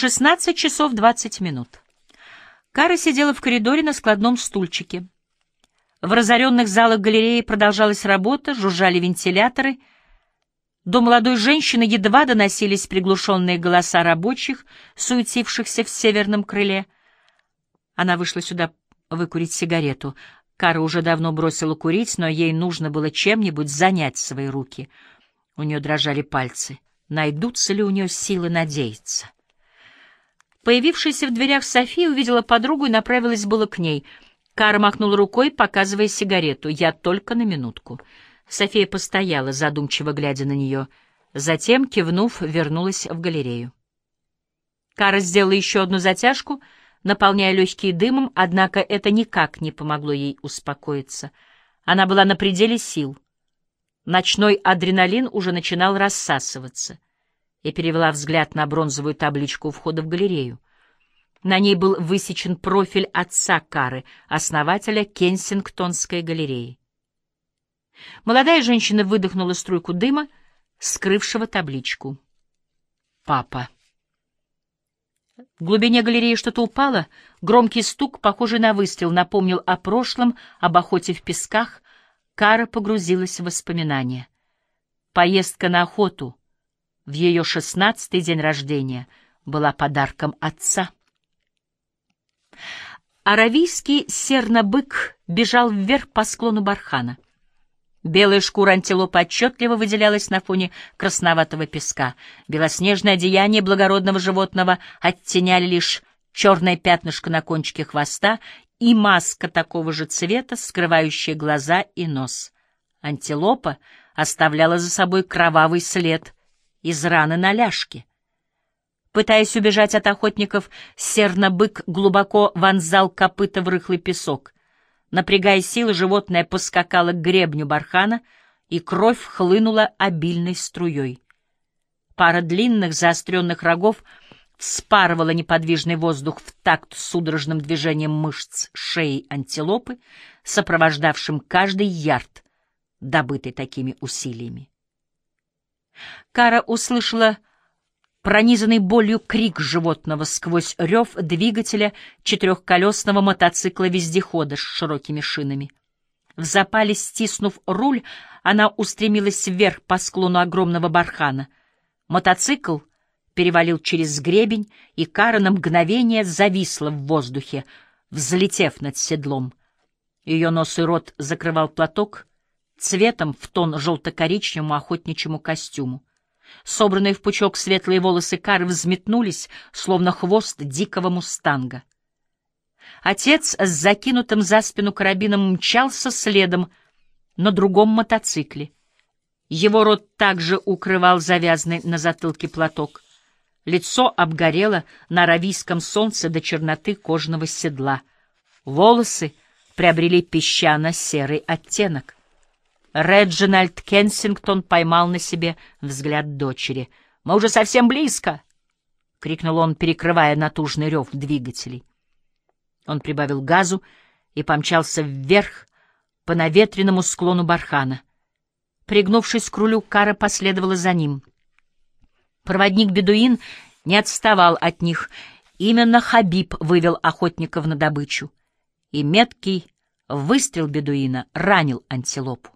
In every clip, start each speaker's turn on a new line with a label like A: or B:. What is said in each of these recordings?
A: 16 часов 20 минут. Кара сидела в коридоре на складном стульчике. В разоренных залах галереи продолжалась работа, жужжали вентиляторы. До молодой женщины едва доносились приглушенные голоса рабочих, суетившихся в северном крыле. Она вышла сюда выкурить сигарету. Кара уже давно бросила курить, но ей нужно было чем-нибудь занять свои руки. У нее дрожали пальцы. Найдутся ли у нее силы надеяться? Появившаяся в дверях София увидела подругу и направилась было к ней. Кара махнула рукой, показывая сигарету. «Я только на минутку». София постояла, задумчиво глядя на нее. Затем, кивнув, вернулась в галерею. Кара сделала еще одну затяжку, наполняя легкие дымом, однако это никак не помогло ей успокоиться. Она была на пределе сил. Ночной адреналин уже начинал рассасываться — и перевела взгляд на бронзовую табличку у входа в галерею. На ней был высечен профиль отца Кары, основателя Кенсингтонской галереи. Молодая женщина выдохнула струйку дыма, скрывшего табличку. «Папа». В глубине галереи что-то упало, громкий стук, похожий на выстрел, напомнил о прошлом, об охоте в песках. Кара погрузилась в воспоминания. Поездка на охоту — в ее шестнадцатый день рождения была подарком отца. Аравийский сернобык бежал вверх по склону бархана. Белая шкура антилопы отчетливо выделялась на фоне красноватого песка. Белоснежное одеяние благородного животного оттеняли лишь черное пятнышко на кончике хвоста и маска такого же цвета, скрывающая глаза и нос. Антилопа оставляла за собой кровавый след из раны на ляжке. Пытаясь убежать от охотников, серно-бык глубоко вонзал копыта в рыхлый песок. Напрягая силы, животное поскакало к гребню бархана, и кровь хлынула обильной струей. Пара длинных заостренных рогов вспарывала неподвижный воздух в такт судорожным движением мышц шеи антилопы, сопровождавшим каждый ярд, добытый такими усилиями. Кара услышала пронизанный болью крик животного сквозь рев двигателя четырехколесного мотоцикла-вездехода с широкими шинами. В запале стиснув руль, она устремилась вверх по склону огромного бархана. Мотоцикл перевалил через гребень, и Кара на мгновение зависла в воздухе, взлетев над седлом. Ее нос и рот закрывал платок, цветом в тон желто-коричневому охотничьему костюму. Собранные в пучок светлые волосы Кары взметнулись, словно хвост дикого мустанга. Отец с закинутым за спину карабином мчался следом на другом мотоцикле. Его рот также укрывал завязанный на затылке платок. Лицо обгорело на аравийском солнце до черноты кожаного седла. Волосы приобрели песчано-серый оттенок. Реджинальд Кенсингтон поймал на себе взгляд дочери. «Мы уже совсем близко!» — крикнул он, перекрывая натужный рев двигателей. Он прибавил газу и помчался вверх по наветренному склону бархана. Пригнувшись к рулю, Кара последовала за ним. Проводник-бедуин не отставал от них. Именно Хабиб вывел охотников на добычу. И меткий выстрел бедуина ранил антилопу.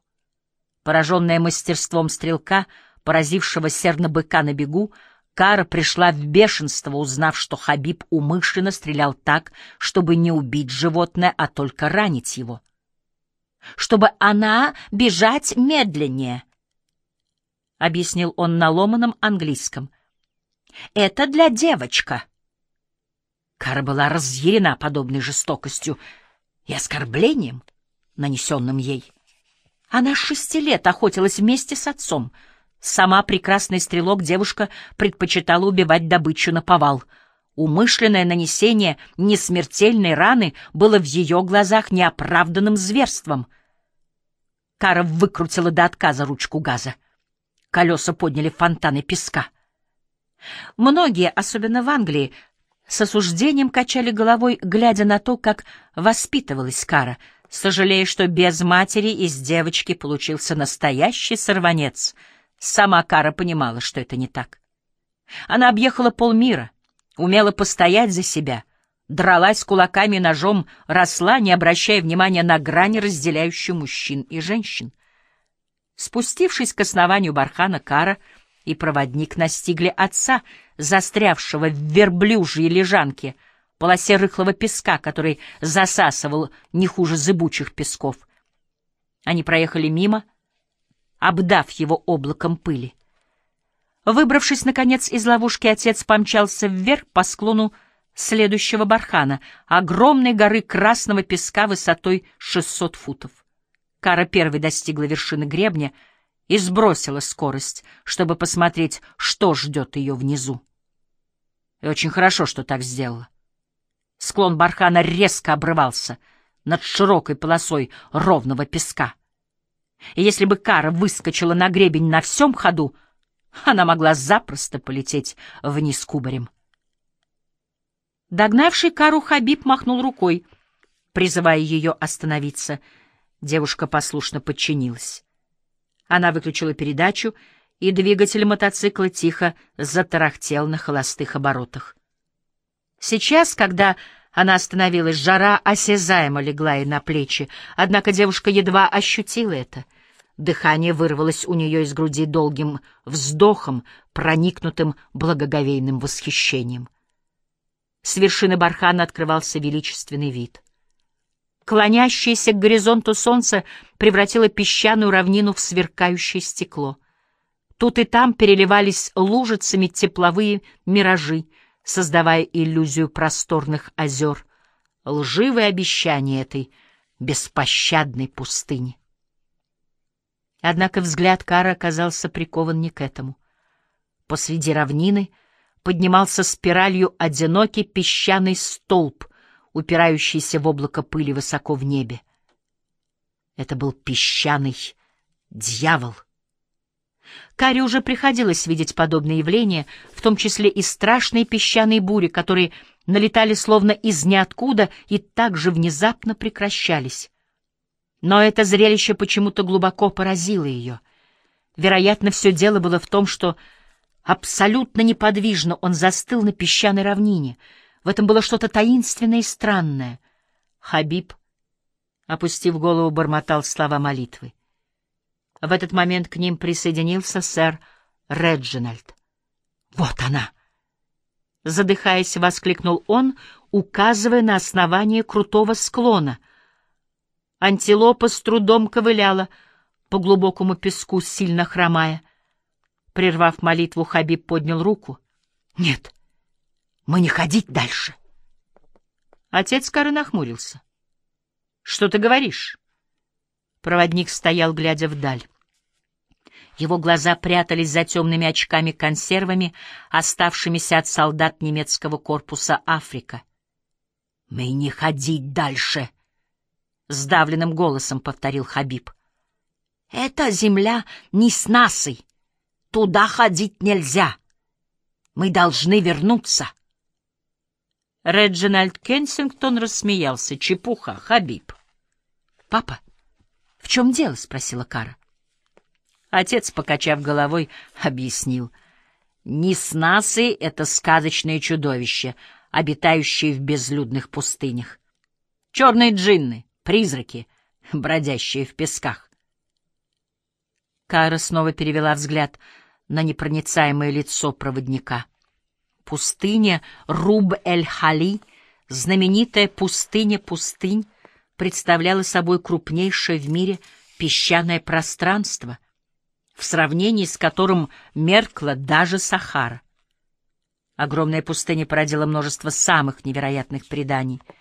A: Пораженная мастерством стрелка, поразившего серно-быка на бегу, Кара пришла в бешенство, узнав, что Хабиб умышленно стрелял так, чтобы не убить животное, а только ранить его. «Чтобы она бежать медленнее», — объяснил он на ломаном английском. «Это для девочка». Кара была разъярена подобной жестокостью и оскорблением, нанесенным ей. Она с шести лет охотилась вместе с отцом. Сама прекрасный стрелок девушка предпочитала убивать добычу на повал. Умышленное нанесение несмертельной раны было в ее глазах неоправданным зверством. Кара выкрутила до отказа ручку газа. Колеса подняли фонтаны песка. Многие, особенно в Англии, с осуждением качали головой, глядя на то, как воспитывалась Кара — сожалея, что без матери из девочки получился настоящий сорванец. Сама Кара понимала, что это не так. Она объехала полмира, умела постоять за себя, дралась кулаками и ножом, росла, не обращая внимания на грани, разделяющую мужчин и женщин. Спустившись к основанию бархана, Кара и проводник настигли отца, застрявшего в верблюжьей лежанке, полосе рыхлого песка, который засасывал не хуже зыбучих песков. Они проехали мимо, обдав его облаком пыли. Выбравшись, наконец, из ловушки, отец помчался вверх по склону следующего бархана, огромной горы красного песка высотой 600 футов. Кара первой достигла вершины гребня и сбросила скорость, чтобы посмотреть, что ждет ее внизу. И очень хорошо, что так сделала. Склон бархана резко обрывался над широкой полосой ровного песка. И если бы Кара выскочила на гребень на всем ходу, она могла запросто полететь вниз кубарем. Догнавший Кару Хабиб махнул рукой, призывая ее остановиться. Девушка послушно подчинилась. Она выключила передачу, и двигатель мотоцикла тихо затарахтел на холостых оборотах. Сейчас, когда она остановилась, жара осязаемо легла ей на плечи, однако девушка едва ощутила это — Дыхание вырвалось у нее из груди долгим вздохом, проникнутым благоговейным восхищением. С вершины бархана открывался величественный вид. Клонящееся к горизонту солнце превратило песчаную равнину в сверкающее стекло. Тут и там переливались лужицами тепловые миражи, создавая иллюзию просторных озер, лживое обещание этой беспощадной пустыни. Однако взгляд Кара оказался прикован не к этому. Посреди равнины поднимался спиралью одинокий песчаный столб, упирающийся в облако пыли высоко в небе. Это был песчаный дьявол. Каре уже приходилось видеть подобные явления, в том числе и страшные песчаные бури, которые налетали словно из ниоткуда и так же внезапно прекращались. Но это зрелище почему-то глубоко поразило ее. Вероятно, все дело было в том, что абсолютно неподвижно он застыл на песчаной равнине. В этом было что-то таинственное и странное. Хабиб, опустив голову, бормотал слова молитвы. В этот момент к ним присоединился сэр Реджинальд. «Вот она!» Задыхаясь, воскликнул он, указывая на основание крутого склона — Антилопа с трудом ковыляла по глубокому песку, сильно хромая. Прервав молитву, Хабиб поднял руку. — Нет, мы не ходить дальше. Отец Кары нахмурился. — Что ты говоришь? Проводник стоял, глядя вдаль. Его глаза прятались за темными очками-консервами, оставшимися от солдат немецкого корпуса Африка. — Мы не ходить дальше! —— сдавленным голосом повторил Хабиб. «Эта земля не с насой. Туда ходить нельзя. Мы должны вернуться». Реджинальд Кенсингтон рассмеялся. «Чепуха, Хабиб». «Папа, в чем дело?» — спросила Кара. Отец, покачав головой, объяснил. «Неснасы — это сказочные чудовища, обитающие в безлюдных пустынях. Черные джинны, призраки, бродящие в песках. Кара снова перевела взгляд на непроницаемое лицо проводника. Пустыня Руб-эль-Хали, знаменитая пустыня пустынь, представляла собой крупнейшее в мире песчаное пространство, в сравнении с которым меркла даже Сахара. Огромная пустыня породила множество самых невероятных преданий —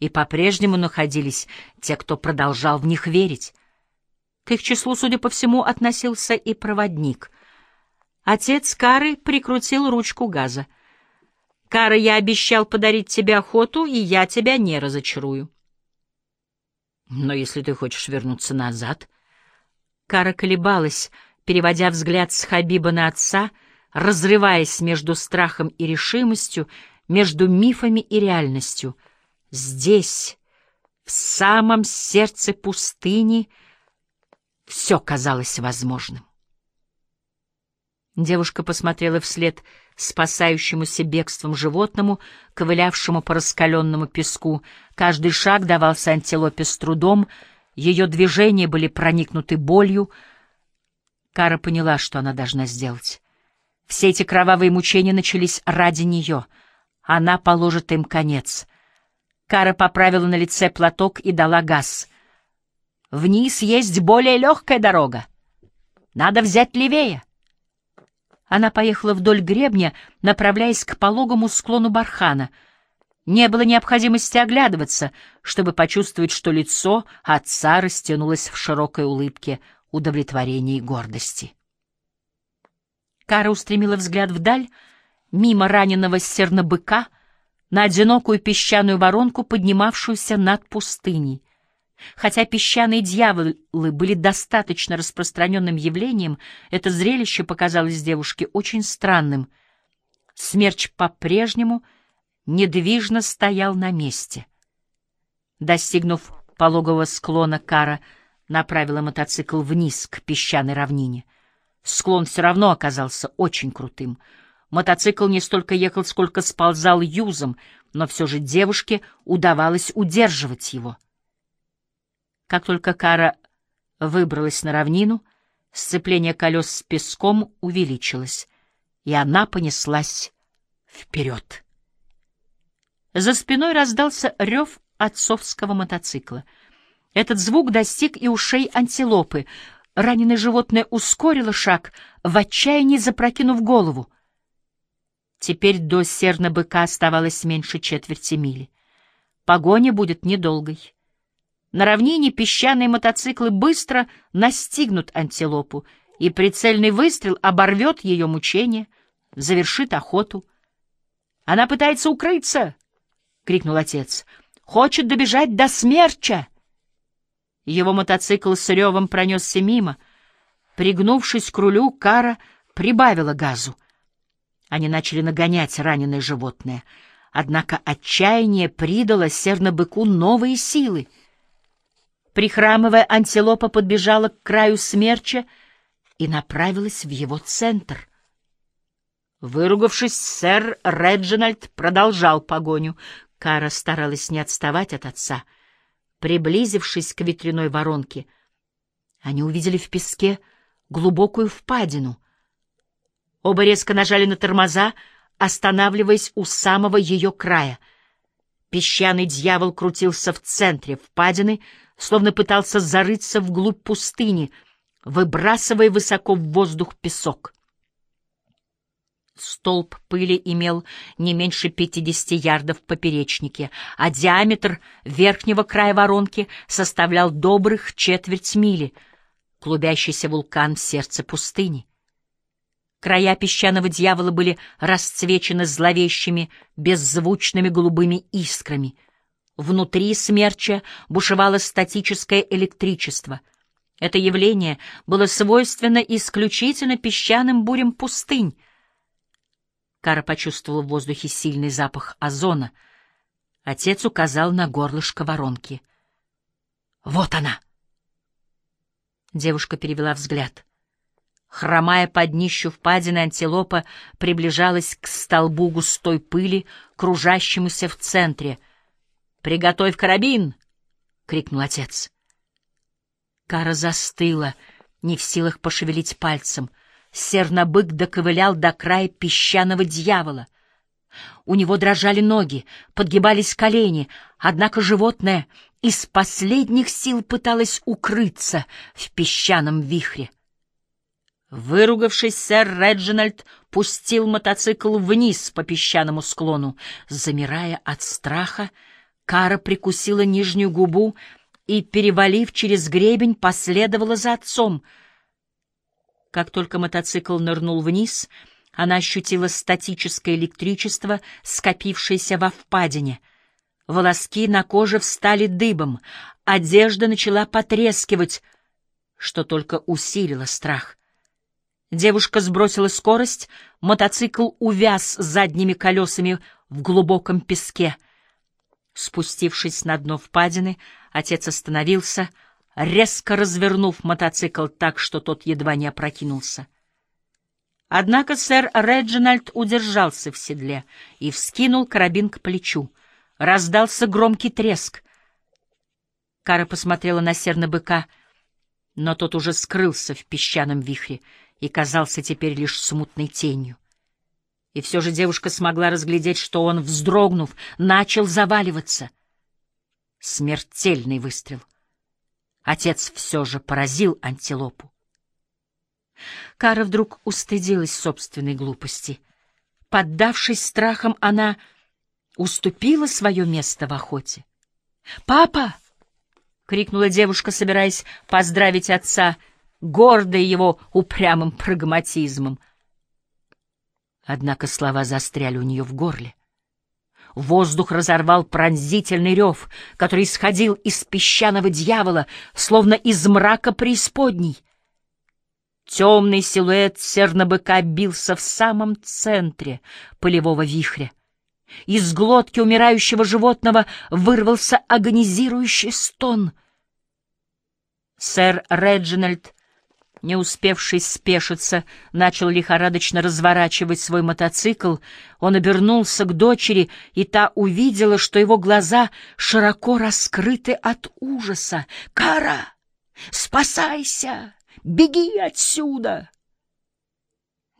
A: и по-прежнему находились те, кто продолжал в них верить. К их числу, судя по всему, относился и проводник. Отец Кары прикрутил ручку газа. «Кара, я обещал подарить тебе охоту, и я тебя не разочарую». «Но если ты хочешь вернуться назад...» Кара колебалась, переводя взгляд с Хабиба на отца, разрываясь между страхом и решимостью, между мифами и реальностью — Здесь, в самом сердце пустыни, все казалось возможным. Девушка посмотрела вслед спасающемуся бегством животному, ковылявшему по раскаленному песку. Каждый шаг давался антилопе с трудом, ее движения были проникнуты болью. Кара поняла, что она должна сделать. Все эти кровавые мучения начались ради нее. Она положит им конец. Кара поправила на лице платок и дала газ. «Вниз есть более легкая дорога. Надо взять левее». Она поехала вдоль гребня, направляясь к пологому склону бархана. Не было необходимости оглядываться, чтобы почувствовать, что лицо отца растянулось в широкой улыбке удовлетворения и гордости. Кара устремила взгляд вдаль, мимо раненого сернобыка, на одинокую песчаную воронку, поднимавшуюся над пустыней. Хотя песчаные дьяволы были достаточно распространенным явлением, это зрелище показалось девушке очень странным. Смерч по-прежнему недвижно стоял на месте. Достигнув пологового склона, Кара направила мотоцикл вниз к песчаной равнине. Склон все равно оказался очень крутым. Мотоцикл не столько ехал, сколько сползал юзом, но все же девушке удавалось удерживать его — как только Кара выбралась на равнину, сцепление колес с песком увеличилось, и она понеслась вперед. За спиной раздался рев отцовского мотоцикла. Этот звук достиг и ушей антилопы. Раненое животное ускорило шаг, в отчаянии запрокинув голову. Теперь до серна-быка оставалось меньше четверти мили. Погоня будет недолгой. На равнине песчаные мотоциклы быстро настигнут антилопу, и прицельный выстрел оборвет ее мучение, завершит охоту. «Она пытается укрыться!» — крикнул отец. «Хочет добежать до смерча!» Его мотоцикл с ревом пронесся мимо. Пригнувшись к рулю, Кара прибавила газу. Они начали нагонять раненое животное. Однако отчаяние придало сернобыку новые силы — Прихрамывая, антилопа подбежала к краю смерча и направилась в его центр. Выругавшись, сэр Реджинальд продолжал погоню. Кара старалась не отставать от отца. Приблизившись к ветряной воронке, они увидели в песке глубокую впадину. Оба резко нажали на тормоза, останавливаясь у самого ее края. Песчаный дьявол крутился в центре впадины, словно пытался зарыться вглубь пустыни, выбрасывая высоко в воздух песок. Столб пыли имел не меньше 50 ярдов в поперечнике, а диаметр верхнего края воронки составлял добрых четверть мили, клубящийся вулкан в сердце пустыни. Края песчаного дьявола были расцвечены зловещими, беззвучными голубыми искрами — Внутри смерча бушевало статическое электричество. Это явление было свойственно исключительно песчаным бурям пустынь. Кара почувствовала в воздухе сильный запах озона. Отец указал на горлышко воронки. «Вот она!» Девушка перевела взгляд. Хромая под днищу впадины, антилопа приближалась к столбу густой пыли, кружащемуся в центре — «Приготовь карабин!» — крикнул отец. Кара застыла, не в силах пошевелить пальцем. Сернобык доковылял до края песчаного дьявола. У него дрожали ноги, подгибались колени, однако животное из последних сил пыталось укрыться в песчаном вихре. Выругавшись, сэр Реджинальд пустил мотоцикл вниз по песчаному склону, замирая от страха, Кара прикусила нижнюю губу и, перевалив через гребень, последовала за отцом. Как только мотоцикл нырнул вниз, она ощутила статическое электричество, скопившееся во впадине. Волоски на коже встали дыбом, одежда начала потрескивать, что только усилило страх. Девушка сбросила скорость, мотоцикл увяз задними колесами в глубоком песке — Спустившись на дно впадины, отец остановился, резко развернув мотоцикл так, что тот едва не опрокинулся. Однако сэр Реджинальд удержался в седле и вскинул карабин к плечу. Раздался громкий треск. Кара посмотрела на серна-быка, но тот уже скрылся в песчаном вихре и казался теперь лишь смутной тенью. И все же девушка смогла разглядеть, что он, вздрогнув, начал заваливаться. Смертельный выстрел. Отец все же поразил антилопу. Кара вдруг устыдилась собственной глупости. Поддавшись страхам, она уступила свое место в охоте. «Папа!» — крикнула девушка, собираясь поздравить отца, гордая его упрямым прагматизмом. Однако слова застряли у нее в горле. Воздух разорвал пронзительный рев, который исходил из песчаного дьявола, словно из мрака преисподней. Темный силуэт сернобыка бился в самом центре полевого вихря. Из глотки умирающего животного вырвался агонизирующий стон. Сэр Реджинальд, не успевший спешиться, начал лихорадочно разворачивать свой мотоцикл. Он обернулся к дочери, и та увидела, что его глаза широко раскрыты от ужаса. «Кара, спасайся! Беги отсюда!»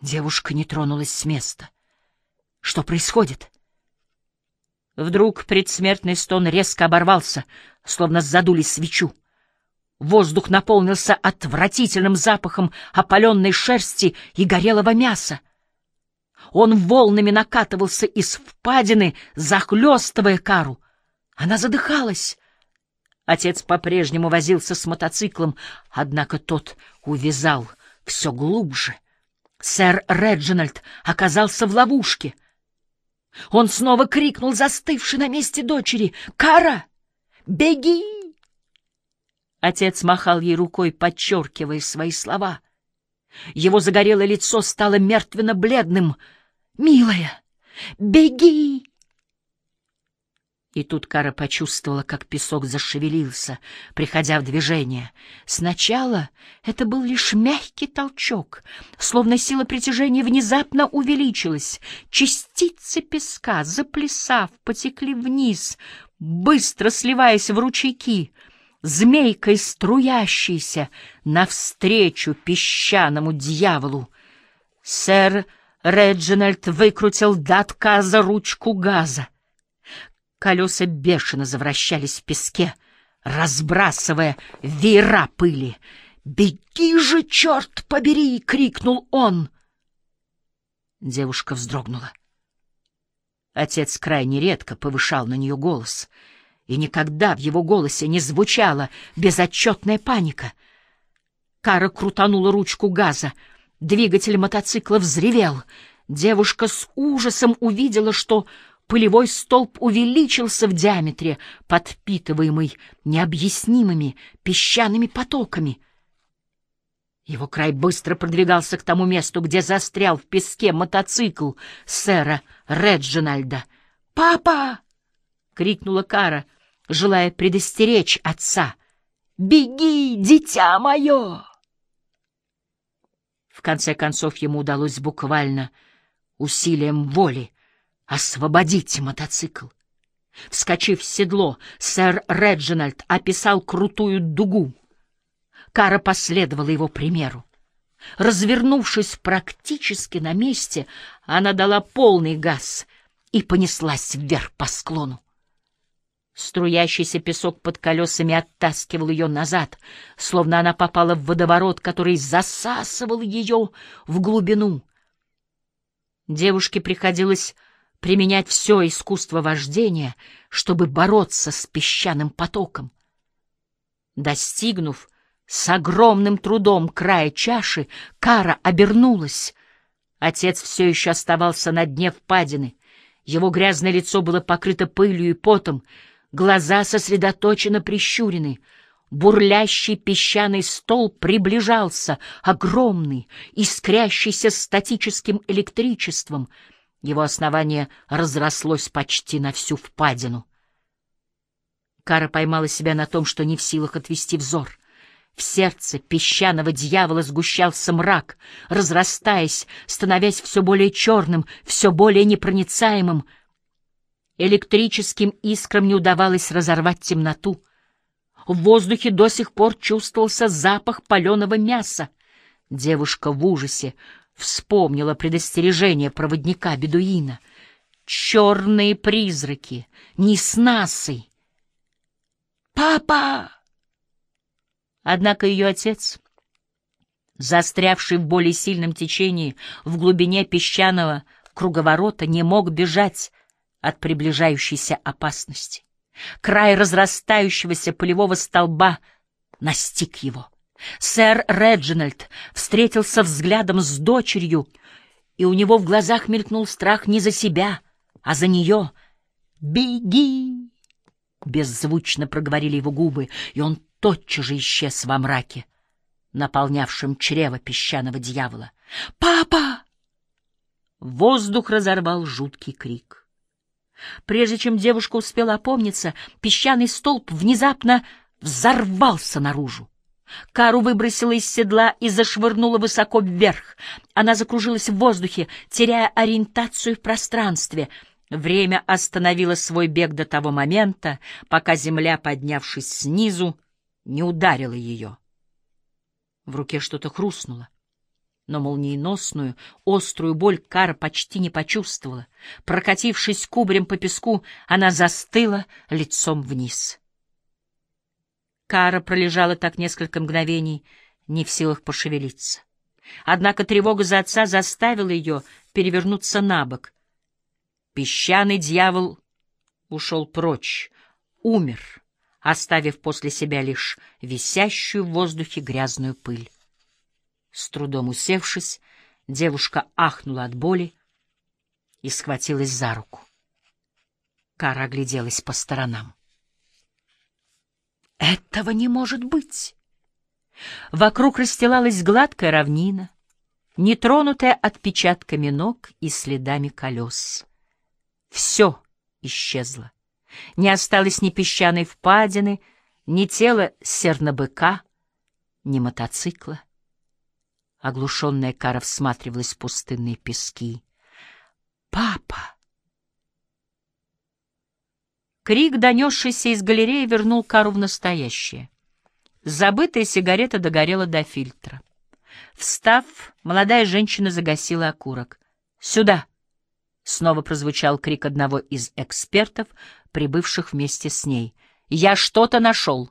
A: Девушка не тронулась с места. «Что происходит?» Вдруг предсмертный стон резко оборвался, словно задули свечу. Воздух наполнился отвратительным запахом опаленной шерсти и горелого мяса. Он волнами накатывался из впадины, захлестывая кару. Она задыхалась. Отец по-прежнему возился с мотоциклом, однако тот увязал все глубже. Сэр Реджинальд оказался в ловушке — он снова крикнул застывший на месте дочери. «Кара, беги!» Отец махал ей рукой, подчеркивая свои слова. Его загорелое лицо стало мертвенно-бледным. «Милая, беги!» И тут Кара почувствовала, как песок зашевелился, приходя в движение. Сначала это был лишь мягкий толчок, словно сила притяжения внезапно увеличилась. Частицы песка, заплясав, потекли вниз, быстро сливаясь в ручейки, змейкой струящейся навстречу песчаному дьяволу. Сэр Реджинальд выкрутил до отказа ручку газа. Колеса бешено завращались в песке, разбрасывая веера пыли. «Беги же, черт побери!» — крикнул он. Девушка вздрогнула. Отец крайне редко повышал на нее голос, и никогда в его голосе не звучала безотчетная паника. Кара крутанула ручку газа, двигатель мотоцикла взревел. Девушка с ужасом увидела, что Пылевой столб увеличился в диаметре, подпитываемый необъяснимыми песчаными потоками. Его край быстро продвигался к тому месту, где застрял в песке мотоцикл сэра Реджинальда. «Папа!» — крикнула Кара, желая предостеречь отца. «Беги, дитя мое!» В конце концов ему удалось буквально усилием воли «Освободите мотоцикл!» Вскочив в седло, сэр Реджинальд описал крутую дугу. Кара последовала его примеру. Развернувшись практически на месте, она дала полный газ и понеслась вверх по склону. Струящийся песок под колесами оттаскивал ее назад, словно она попала в водоворот, который засасывал ее в глубину. Девушке приходилось применять все искусство вождения, чтобы бороться с песчаным потоком. Достигнув с огромным трудом края чаши, Кара обернулась. Отец все еще оставался на дне впадины. Его грязное лицо было покрыто пылью и потом, глаза сосредоточенно прищурены. Бурлящий песчаный стол приближался, огромный, искрящийся статическим электричеством — его основание разрослось почти на всю впадину. Кара поймала себя на том, что не в силах отвести взор. В сердце песчаного дьявола сгущался мрак, разрастаясь, становясь все более черным, все более непроницаемым. Электрическим искрам не удавалось разорвать темноту. В воздухе до сих пор чувствовался запах паленого мяса. Девушка в ужасе вспомнила предостережение проводника-бедуина. Черные призраки, неснасы. «Папа!» Однако ее отец, застрявший в более сильном течении в глубине песчаного круговорота, не мог бежать от приближающейся опасности. Край разрастающегося полевого столба настиг его. Сэр Реджинальд встретился взглядом с дочерью, и у него в глазах мелькнул страх не за себя, а за нее. «Беги!» — беззвучно проговорили его губы, и он тотчас же исчез во мраке, наполнявшем чрево песчаного дьявола. «Папа!» Воздух разорвал жуткий крик. Прежде чем девушка успела опомниться, песчаный столб внезапно взорвался наружу. Кару выбросила из седла и зашвырнула высоко вверх. Она закружилась в воздухе, теряя ориентацию в пространстве. Время остановило свой бег до того момента, пока земля, поднявшись снизу, не ударила ее. В руке что-то хрустнуло, но молниеносную, острую боль Кара почти не почувствовала. Прокатившись кубарем по песку, она застыла лицом вниз. Кара пролежала так несколько мгновений, не в силах пошевелиться. Однако тревога за отца заставила ее перевернуться на бок. Песчаный дьявол ушел прочь, умер оставив после себя лишь висящую в воздухе грязную пыль. С трудом усевшись, девушка ахнула от боли и схватилась за руку. Кара огляделась по сторонам. «Этого не может быть!» Вокруг расстилалась гладкая равнина, нетронутая отпечатками ног и следами колес. Все исчезло. Не осталось ни песчаной впадины, ни тела сернобыка, ни мотоцикла. Оглушенная Кара всматривалась в пустынные пески. «Папа!» Крик, донесшийся из галереи, вернул Кару в настоящее. Забытая сигарета догорела до фильтра. Встав, молодая женщина загасила окурок. «Сюда!» — снова прозвучал крик одного из экспертов, прибывших вместе с ней. «Я что-то нашел!»